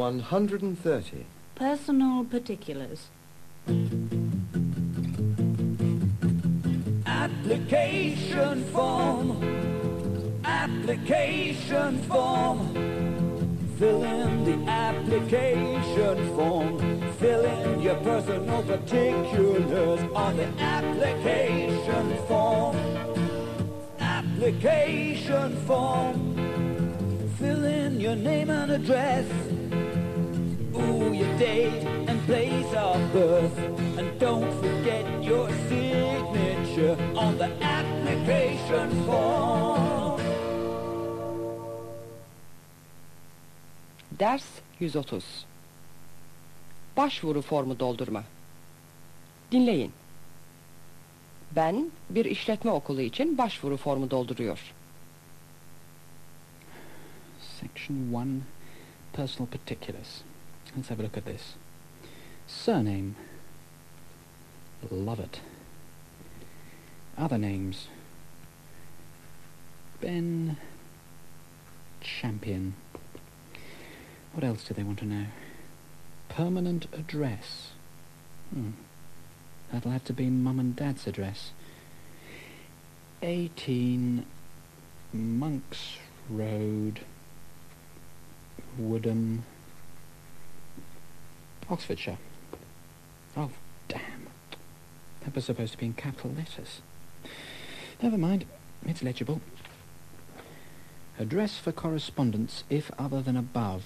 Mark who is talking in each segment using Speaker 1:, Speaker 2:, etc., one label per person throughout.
Speaker 1: 130.
Speaker 2: Personal particulars.
Speaker 3: Application form. Application form. Fill in the application form. Fill in your personal particulars on the application form. Application form. Fill in your name and address. Your date and place of birth. And don't forget your signature on the application form.
Speaker 4: Ders 130 Başvuru formu doldurma Dinleyin. Ben bir işletme okulu için başvuru formu dolduruyor.
Speaker 5: Section 1, personal particulars. Let's have a look at this. Surname. Lovett. Other names. Ben Champion. What else do they want to know? Permanent address. Hmm. That'll have to be Mum and Dad's address. 18 Monks Road, Woodham, Oxfordshire. Oh, damn. That was supposed to be in capital letters. Never mind. It's legible. Address for correspondence if other than above.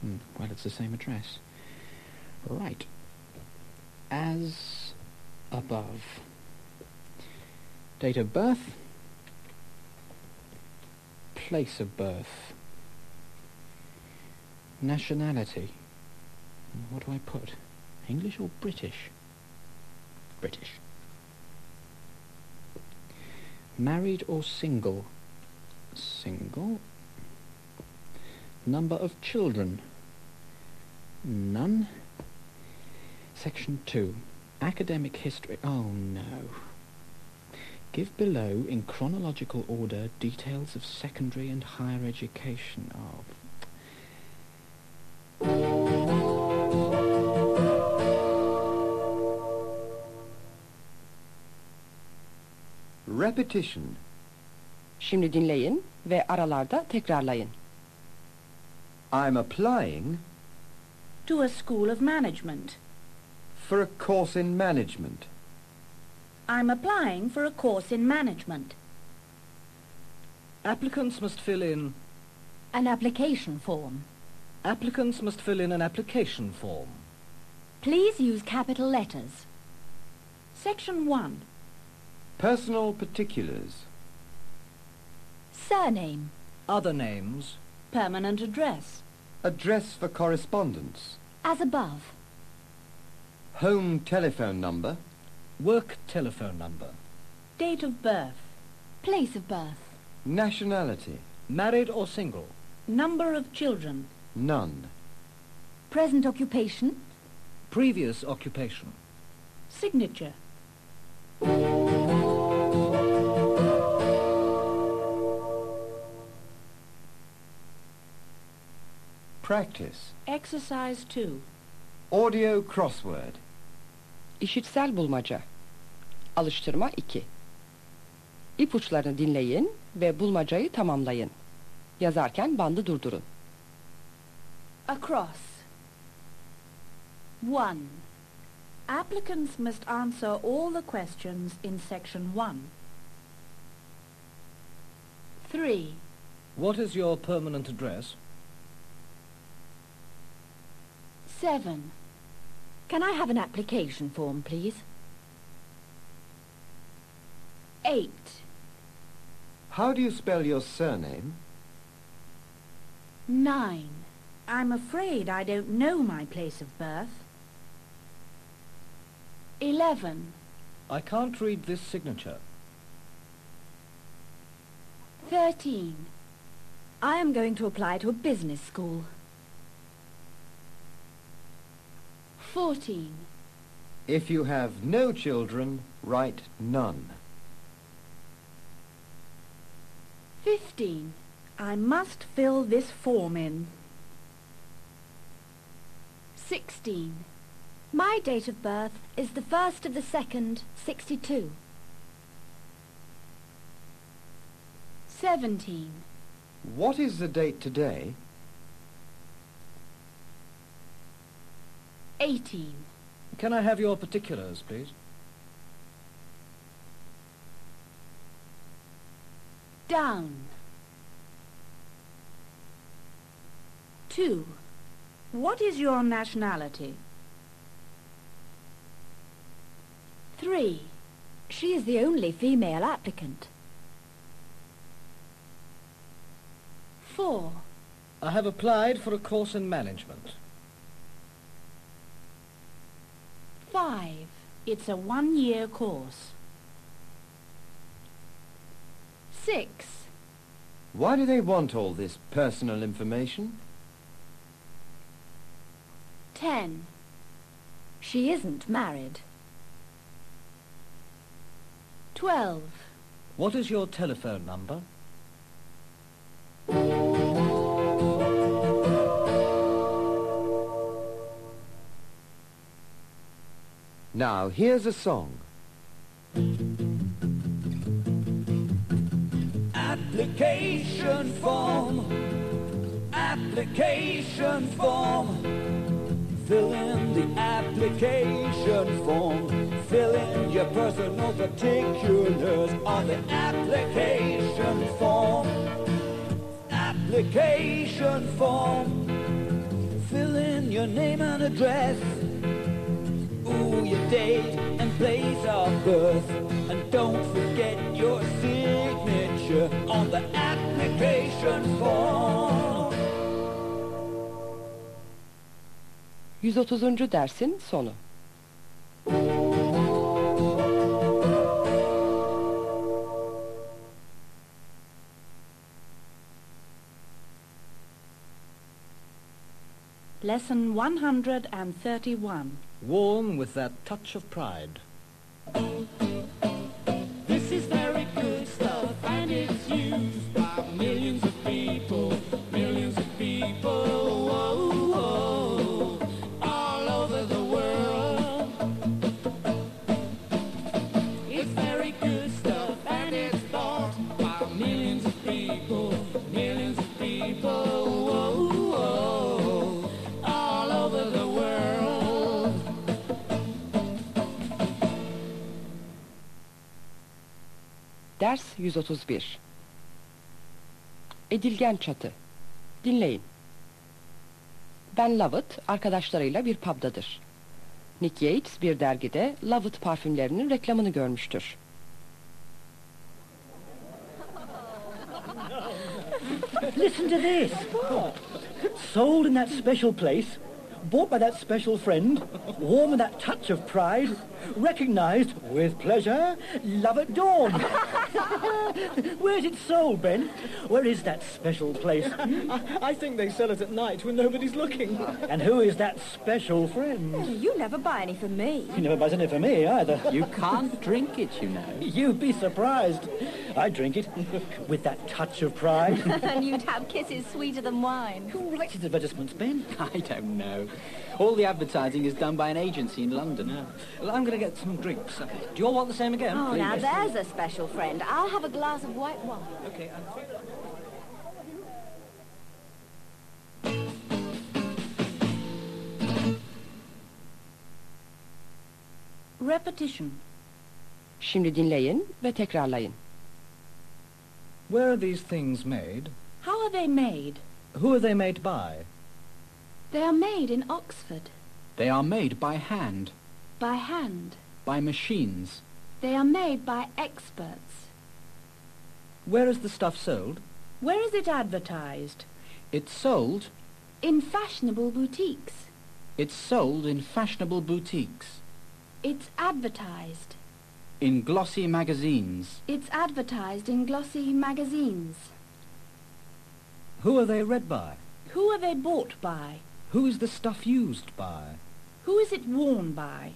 Speaker 5: Hmm, well, it's the same address. Right. As above. Date of birth. Place of birth. Nationality. What do I put? English or British? British. Married or single? Single. Number of children? None. Section 2. Academic history. Oh no. Give below in chronological order details of secondary and higher education. Oh.
Speaker 1: Repetition.
Speaker 4: Şimdi dinleyin ve aralarda tekrarlayın.
Speaker 1: I'm applying
Speaker 2: To a school of management.
Speaker 1: for a course in management.
Speaker 2: I'm applying for a course in management.
Speaker 6: Applicants must fill in...
Speaker 2: An application form.
Speaker 6: Applicants must fill in an application form.
Speaker 2: Please use capital letters. Section 1.
Speaker 1: Personal particulars.
Speaker 2: Surname.
Speaker 6: Other names.
Speaker 2: Permanent address.
Speaker 1: Address for correspondence.
Speaker 2: As above.
Speaker 1: Home telephone number.
Speaker 6: Work telephone number.
Speaker 2: Date of birth. Place of birth.
Speaker 1: Nationality.
Speaker 6: Married or single.
Speaker 2: Number of children.
Speaker 1: None.
Speaker 2: Present occupation.
Speaker 6: Previous occupation.
Speaker 2: Signature.
Speaker 1: Practice.
Speaker 2: Exercise 2.
Speaker 1: Audio crossword.
Speaker 4: İşitsel bulmaca. Alıştırma 2. İpuçlarını dinleyin ve bulmacayı tamamlayın. Yazarken bandı durdurun.
Speaker 2: Across. 1. Applicants must answer all the questions in section 1. 3.
Speaker 6: What is your permanent address?
Speaker 2: 7. Can I have an application form, please? 8.
Speaker 1: How do you spell your surname?
Speaker 2: 9. I'm afraid I don't know my place of birth. 11.
Speaker 6: I can't read this signature.
Speaker 2: 13. I am going to apply to a business school. 14.
Speaker 1: If you have no children, write none.
Speaker 2: 15. I must fill this form in. Sixteen.
Speaker 7: My date of birth is the 1st of the 2nd, 62.
Speaker 2: Seventeen.
Speaker 1: What is the date today?
Speaker 2: Eighteen.
Speaker 6: Can I have your particulars, please?
Speaker 2: Down. Two. What is your nationality?
Speaker 7: Three. She is the only female applicant.
Speaker 2: Four.
Speaker 6: I have applied for a course in management.
Speaker 2: Five. It's a one-year course. Six.
Speaker 1: Why do they want all this personal information?
Speaker 2: Ten.
Speaker 7: She isn't married.
Speaker 2: Twelve.
Speaker 6: What is your telephone number?
Speaker 1: Now, here's a song.
Speaker 3: Application form. Application form. Fill in the application form. Fill in your personal particulars on the application form. Application form. Fill in your name and address. Ooh, your date and place of birth. And don't forget your signature on the application form.
Speaker 4: 130. dersin sonu.
Speaker 2: Lesson 131.
Speaker 6: Worn with that touch of pride.
Speaker 3: This is very good stuff and it's used by millions of people, millions of people, whoa, whoa, all over the world. It's very good
Speaker 4: 131. Edilgen çatı. Dinleyin. Ben Lovett arkadaşlarıyla bir pub'dadır. Nick Yates bir dergide Lovett parfümlerinin reklamını görmüştür.
Speaker 8: Listen to this. Sold in that special place, bought by that special friend, warm with that touch of pride, recognised with pleasure, love at dawn. Where's it sold, Ben? Where is that special place?
Speaker 5: I think they sell it at night when nobody's looking.
Speaker 8: And who is that special friend?
Speaker 7: You never buy any for me.
Speaker 8: He never buys any for me either.
Speaker 5: You can't drink it, you know.
Speaker 8: You'd be surprised. I drink it with that touch of pride.
Speaker 7: and you'd have kisses sweeter than wine.
Speaker 8: Who writes these advertisements, Ben?
Speaker 5: I don't know. All the advertising is done by an agency in London. Oh.
Speaker 6: Well, I'm going to get some drinks. Do you all want the same again?
Speaker 7: Oh, now there's a special friend. I'll have a glass of white wine.
Speaker 6: Okay, I'm
Speaker 2: Repetition.
Speaker 4: Şimdi dinleyin ve tekrarlayın.
Speaker 6: Where are these things made?
Speaker 2: How are they made?
Speaker 6: Who are they made by?
Speaker 7: They are made in Oxford.
Speaker 5: They are made by hand,
Speaker 7: By hand.
Speaker 5: by machines.
Speaker 7: They are made by experts.
Speaker 6: Where is the stuff sold?
Speaker 2: Where is it advertised?
Speaker 5: It's sold.
Speaker 7: In fashionable boutiques.
Speaker 5: It's sold in fashionable boutiques,
Speaker 7: It's advertised.
Speaker 5: In glossy magazines.
Speaker 7: It's advertised in glossy magazines.
Speaker 6: Who are they read by?
Speaker 2: Who are they bought by?
Speaker 6: Who is the stuff used by?
Speaker 2: Who is it worn by?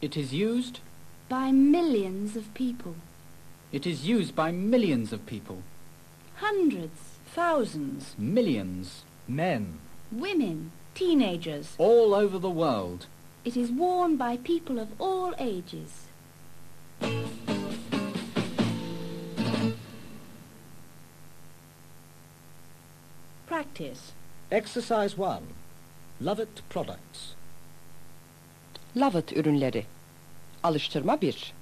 Speaker 5: It is used.
Speaker 7: By millions of people.
Speaker 5: It is used by millions of people.
Speaker 2: Hundreds, thousands,
Speaker 5: Millions.
Speaker 6: Men.
Speaker 7: Women.
Speaker 2: teenagers.
Speaker 6: All over the world.
Speaker 7: It is worn by people of all ages.
Speaker 2: Practice.
Speaker 6: Exercise 1. Lovett products.
Speaker 4: Lovett ürünleri. Alıştırma 1.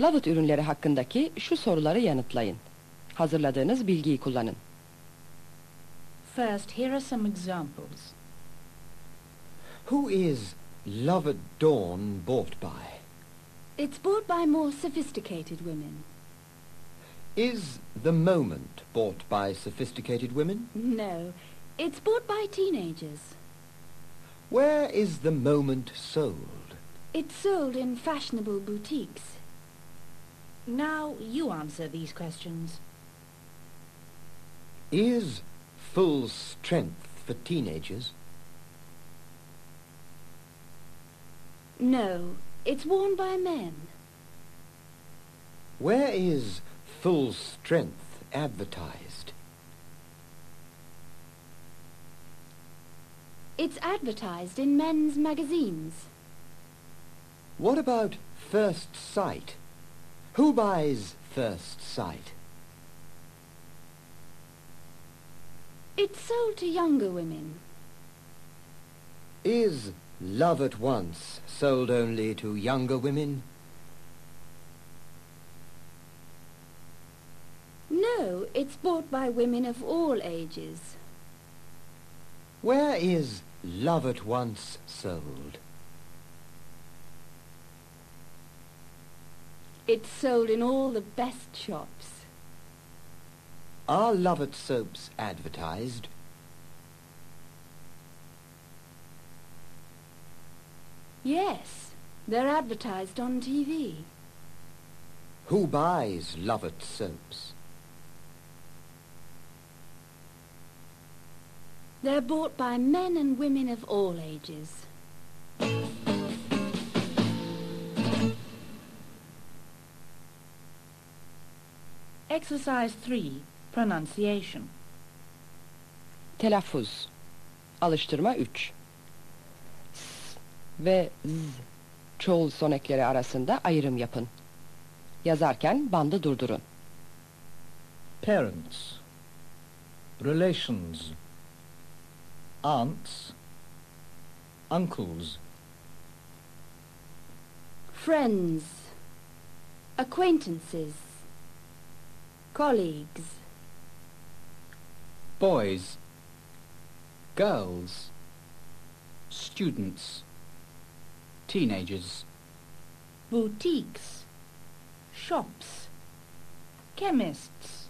Speaker 4: Lovett ürünleri hakkındaki şu soruları yanıtlayın. Hazırladığınız bilgiyi kullanın.
Speaker 2: First, here are some examples.
Speaker 1: Who is Love at Dawn bought by?
Speaker 7: It's bought by more sophisticated women.
Speaker 1: Is The Moment bought by sophisticated women?
Speaker 7: No, it's bought by teenagers.
Speaker 1: Where is The Moment sold?
Speaker 7: It's sold in fashionable boutiques.
Speaker 2: Now you answer these questions.
Speaker 1: Is Full Strength for teenagers?
Speaker 7: No, it's worn by men.
Speaker 1: Where is Full Strength advertised?
Speaker 7: It's advertised in men's magazines.
Speaker 1: What about First Sight? Who buys First Sight?
Speaker 7: It's sold to younger women.
Speaker 1: Is Love at Once sold only to younger women?
Speaker 7: No, it's bought by women of all ages.
Speaker 1: Where is Love at Once sold?
Speaker 7: It's sold in all the best shops.
Speaker 1: Are Lovett soaps advertised?
Speaker 7: Yes, they're advertised on TV.
Speaker 1: Who buys Lovett soaps?
Speaker 7: They're bought by men and women of all ages.
Speaker 2: Exercise 3. Pronunciation.
Speaker 4: Telaffuz. Alıştırma 3. Ve z çoğul son ekleri arasında ayrım yapın. Yazarken bandı durdurun.
Speaker 6: Parents. Relations. Aunts. Uncles.
Speaker 7: Friends. Acquaintances. Colleagues.
Speaker 5: Boys. Girls. Students. Teenagers.
Speaker 2: Boutiques. Shops. Chemists.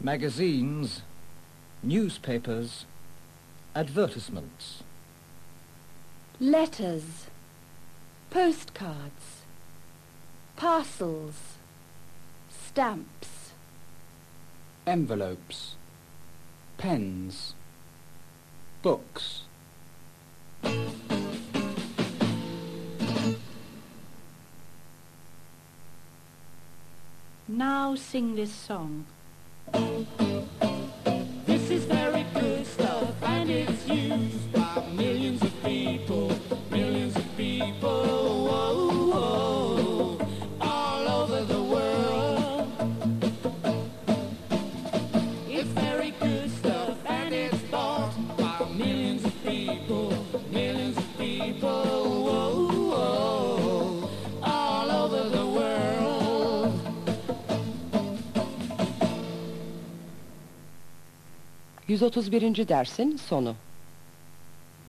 Speaker 6: Magazines. Newspapers. Advertisements.
Speaker 7: Letters. Postcards. Parcels. Stamps.
Speaker 5: Envelopes. Pens. Books.
Speaker 2: Now sing this song.
Speaker 4: 131. dersin sonu.